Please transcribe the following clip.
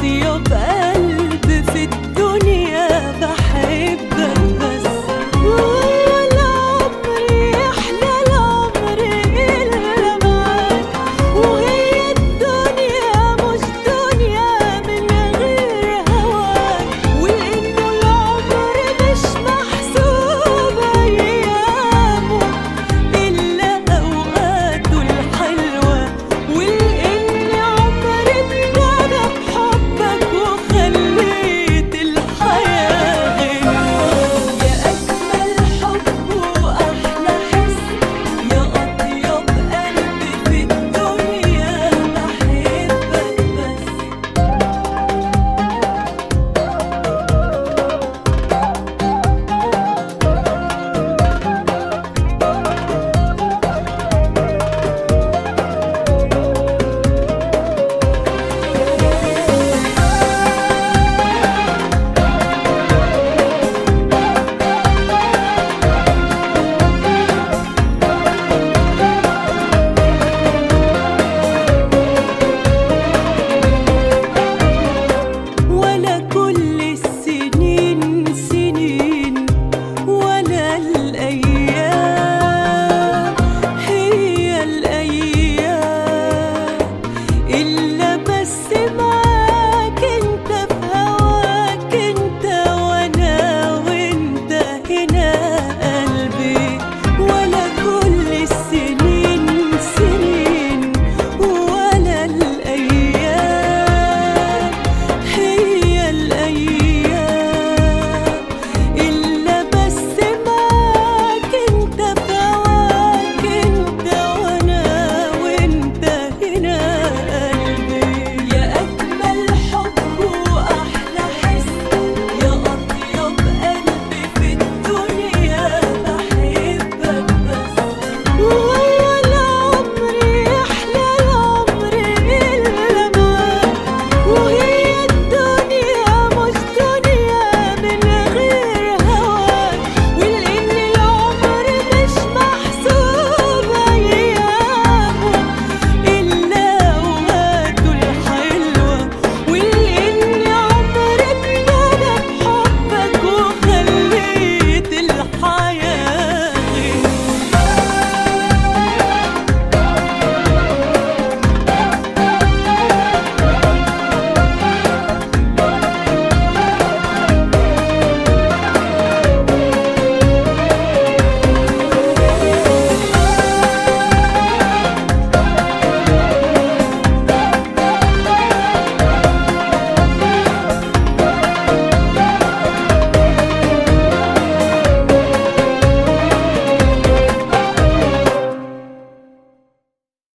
the old.